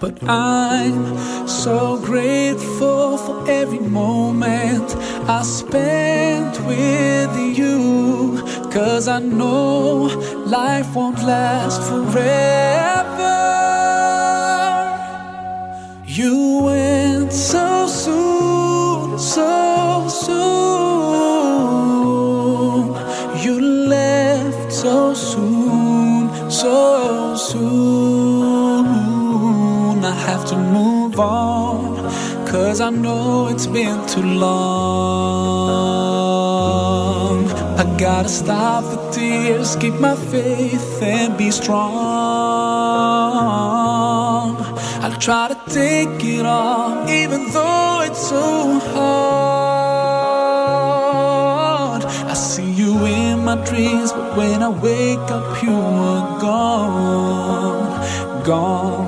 But I'm so grateful for every moment I spent with you. Cause I know life won't last forever. You went so soon, so soon. You left so soon, so soon. Have to move on, cause I know it's been too long. I gotta stop the tears, keep my faith, and be strong. I'll try to take it all, even though it's so hard. I see you in my dreams, but when I wake up, you are gone, gone.